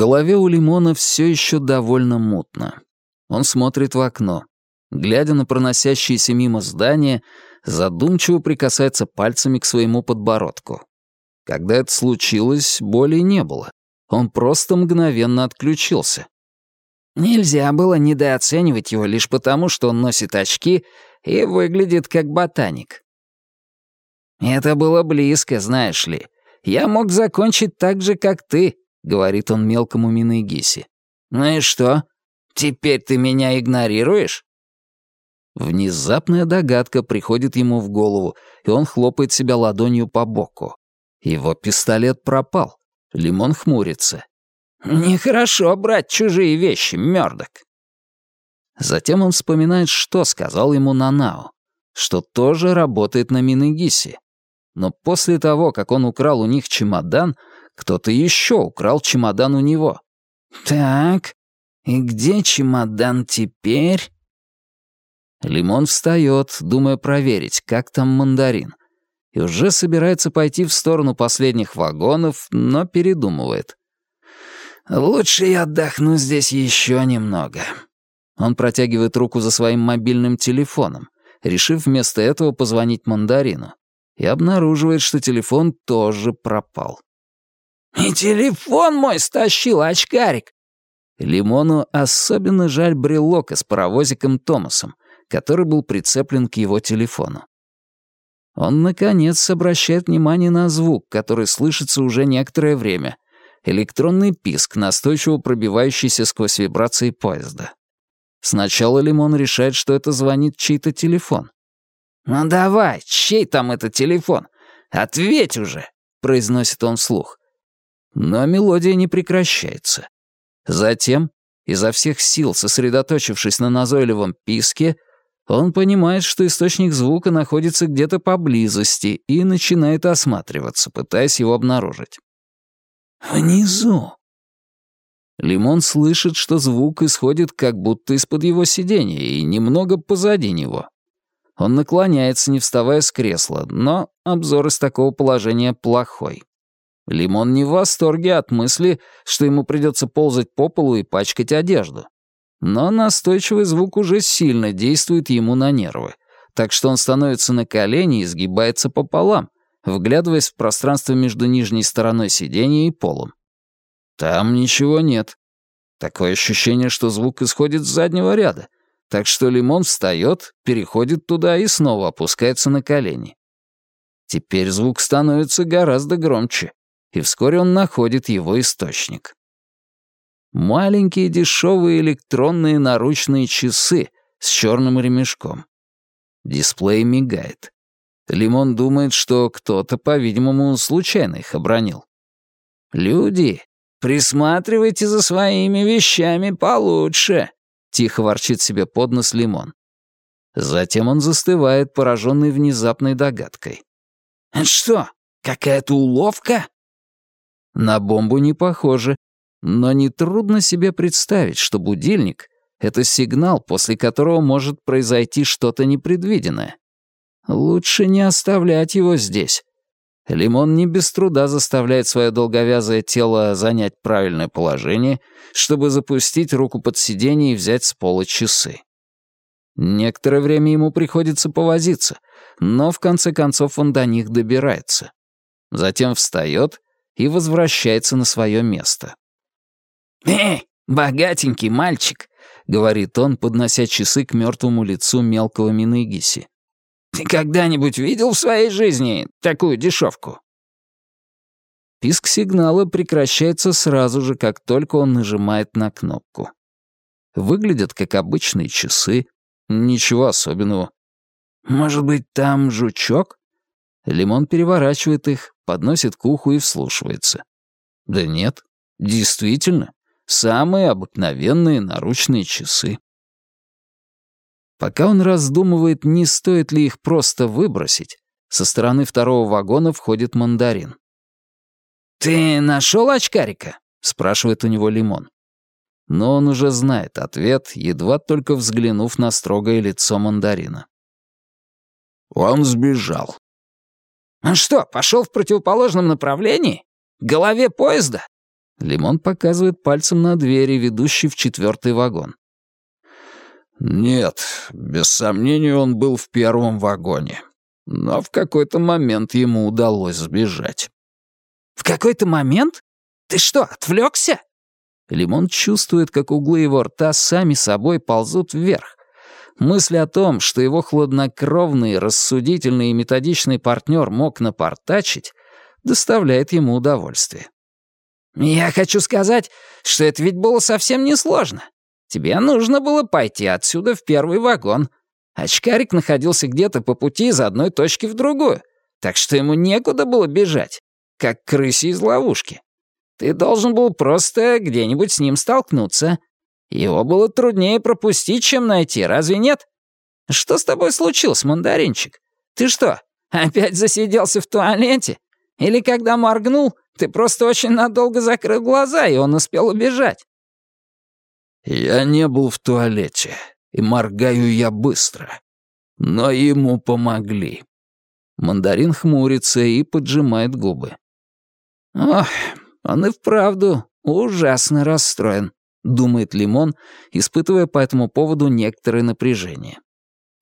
Голове у Лимона все еще довольно мутно. Он смотрит в окно. Глядя на проносящиеся мимо здания, задумчиво прикасается пальцами к своему подбородку. Когда это случилось, боли не было. Он просто мгновенно отключился. Нельзя было недооценивать его лишь потому, что он носит очки и выглядит как ботаник. «Это было близко, знаешь ли. Я мог закончить так же, как ты», — говорит он мелкому Минегиси. «Ну и что? Теперь ты меня игнорируешь?» Внезапная догадка приходит ему в голову, и он хлопает себя ладонью по боку. Его пистолет пропал. Лимон хмурится. «Нехорошо брать чужие вещи, Мёрдок». Затем он вспоминает, что сказал ему Нанао, что тоже работает на Минегисе. Но после того, как он украл у них чемодан, кто-то еще украл чемодан у него. «Так, и где чемодан теперь?» Лимон встает, думая проверить, как там мандарин. И уже собирается пойти в сторону последних вагонов, но передумывает. «Лучше я отдохну здесь еще немного». Он протягивает руку за своим мобильным телефоном, решив вместо этого позвонить мандарину, и обнаруживает, что телефон тоже пропал. «И телефон мой стащил, очкарик!» Лимону особенно жаль брелока с паровозиком Томасом, который был прицеплен к его телефону. Он, наконец, обращает внимание на звук, который слышится уже некоторое время. Электронный писк, настойчиво пробивающийся сквозь вибрации поезда. Сначала Лимон решает, что это звонит чей-то телефон. «Ну давай, чей там этот телефон? Ответь уже!» — произносит он вслух. Но мелодия не прекращается. Затем, изо всех сил сосредоточившись на назойливом писке, он понимает, что источник звука находится где-то поблизости и начинает осматриваться, пытаясь его обнаружить. «Внизу». Лимон слышит, что звук исходит как будто из-под его сиденья и немного позади него. Он наклоняется, не вставая с кресла, но обзор из такого положения плохой. Лимон не в восторге от мысли, что ему придется ползать по полу и пачкать одежду. Но настойчивый звук уже сильно действует ему на нервы, так что он становится на колени и сгибается пополам, вглядываясь в пространство между нижней стороной сиденья и полом. Там ничего нет. Такое ощущение, что звук исходит с заднего ряда, так что Лимон встает, переходит туда и снова опускается на колени. Теперь звук становится гораздо громче, и вскоре он находит его источник. Маленькие дешевые электронные наручные часы с черным ремешком. Дисплей мигает. Лимон думает, что кто-то, по-видимому, случайно их обронил. «Люди, присматривайте за своими вещами получше», — тихо ворчит себе под нос Лимон. Затем он застывает, пораженный внезапной догадкой. «Это что, какая-то уловка?» На бомбу не похоже, но нетрудно себе представить, что будильник — это сигнал, после которого может произойти что-то непредвиденное. Лучше не оставлять его здесь. Лимон не без труда заставляет свое долговязое тело занять правильное положение, чтобы запустить руку под сиденье и взять с пола часы. Некоторое время ему приходится повозиться, но в конце концов он до них добирается. Затем встает и возвращается на свое место. «Эй, богатенький мальчик», — говорит он, поднося часы к мертвому лицу мелкого Миныгиси. «Ты когда-нибудь видел в своей жизни такую дешевку?» Писк сигнала прекращается сразу же, как только он нажимает на кнопку. Выглядят как обычные часы, ничего особенного. «Может быть, там жучок?» Лимон переворачивает их, подносит к уху и вслушивается. «Да нет, действительно, Самые обыкновенные наручные часы. Пока он раздумывает, не стоит ли их просто выбросить, со стороны второго вагона входит мандарин. «Ты нашел очкарика?» — спрашивает у него Лимон. Но он уже знает ответ, едва только взглянув на строгое лицо мандарина. Он сбежал. «Он что, пошел в противоположном направлении? К голове поезда? Лимон показывает пальцем на двери, ведущей в четвертый вагон. Нет, без сомнения, он был в первом вагоне. Но в какой-то момент ему удалось сбежать. «В какой-то момент? Ты что, отвлекся? Лимон чувствует, как углы его рта сами собой ползут вверх. Мысль о том, что его хладнокровный, рассудительный и методичный партнер мог напортачить, доставляет ему удовольствие. «Я хочу сказать, что это ведь было совсем несложно. Тебе нужно было пойти отсюда в первый вагон. Очкарик находился где-то по пути из одной точки в другую, так что ему некуда было бежать, как крысе из ловушки. Ты должен был просто где-нибудь с ним столкнуться. Его было труднее пропустить, чем найти, разве нет? Что с тобой случилось, мандаринчик? Ты что, опять засиделся в туалете? Или когда моргнул, ты просто очень надолго закрыл глаза, и он успел убежать?» «Я не был в туалете, и моргаю я быстро. Но ему помогли». Мандарин хмурится и поджимает губы. «Ох, он и вправду ужасно расстроен», — думает Лимон, испытывая по этому поводу некоторое напряжение.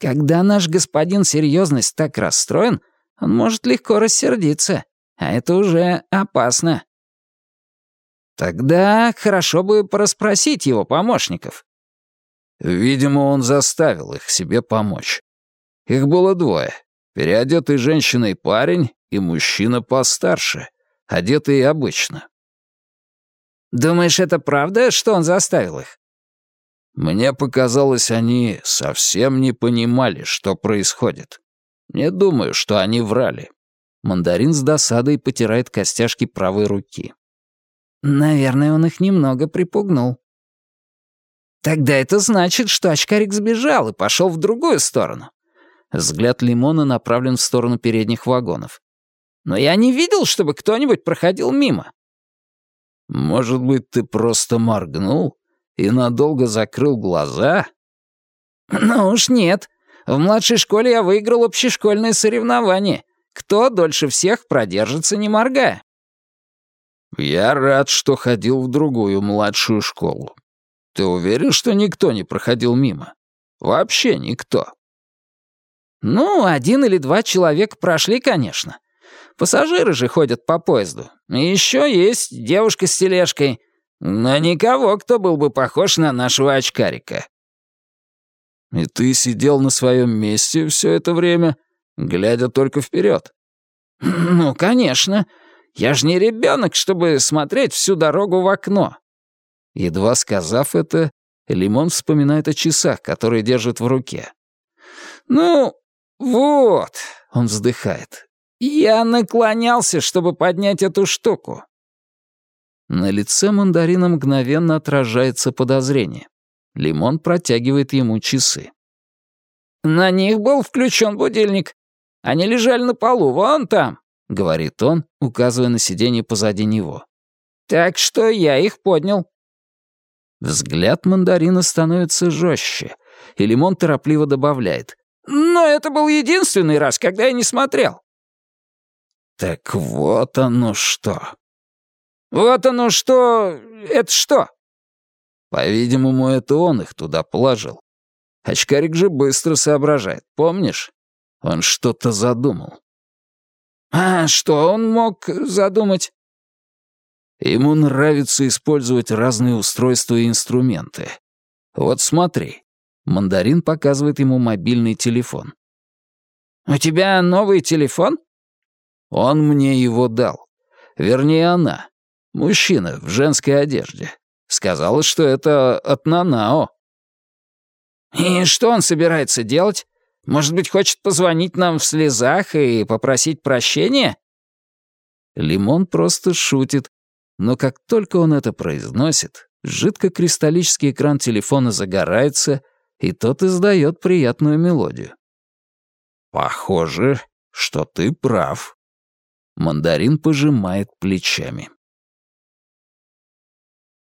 «Когда наш господин серьезность так расстроен, он может легко рассердиться, а это уже опасно». Тогда хорошо бы порасспросить его помощников. Видимо, он заставил их себе помочь. Их было двое. Переодетый женщиной парень и мужчина постарше одетые обычно. «Думаешь, это правда, что он заставил их?» Мне показалось, они совсем не понимали, что происходит. Не думаю, что они врали. Мандарин с досадой потирает костяшки правой руки. Наверное, он их немного припугнул. Тогда это значит, что очкарик сбежал и пошел в другую сторону. Взгляд Лимона направлен в сторону передних вагонов но я не видел, чтобы кто-нибудь проходил мимо». «Может быть, ты просто моргнул и надолго закрыл глаза?» «Ну уж нет. В младшей школе я выиграл общешкольное соревнование. Кто дольше всех продержится, не моргая?» «Я рад, что ходил в другую младшую школу. Ты уверен, что никто не проходил мимо? Вообще никто?» «Ну, один или два человека прошли, конечно. Пассажиры же ходят по поезду. Еще есть девушка с тележкой. Но никого, кто был бы похож на нашего очкарика. И ты сидел на своем месте все это время, глядя только вперед. Ну, конечно. Я же не ребенок, чтобы смотреть всю дорогу в окно. Едва сказав это, Лимон вспоминает о часах, которые держит в руке. «Ну, вот», — он вздыхает, «Я наклонялся, чтобы поднять эту штуку». На лице мандарина мгновенно отражается подозрение. Лимон протягивает ему часы. «На них был включен будильник. Они лежали на полу, вон там», — говорит он, указывая на сиденье позади него. «Так что я их поднял». Взгляд мандарина становится жестче, и Лимон торопливо добавляет. «Но это был единственный раз, когда я не смотрел. «Так вот оно что!» «Вот оно что... Это что?» По-видимому, это он их туда положил. Очкарик же быстро соображает, помнишь? Он что-то задумал. «А что он мог задумать?» Ему нравится использовать разные устройства и инструменты. Вот смотри. Мандарин показывает ему мобильный телефон. «У тебя новый телефон?» Он мне его дал. Вернее, она. Мужчина в женской одежде. Сказала, что это от Нанао. «И что он собирается делать? Может быть, хочет позвонить нам в слезах и попросить прощения?» Лимон просто шутит, но как только он это произносит, жидкокристаллический экран телефона загорается, и тот издает приятную мелодию. «Похоже, что ты прав», Мандарин пожимает плечами.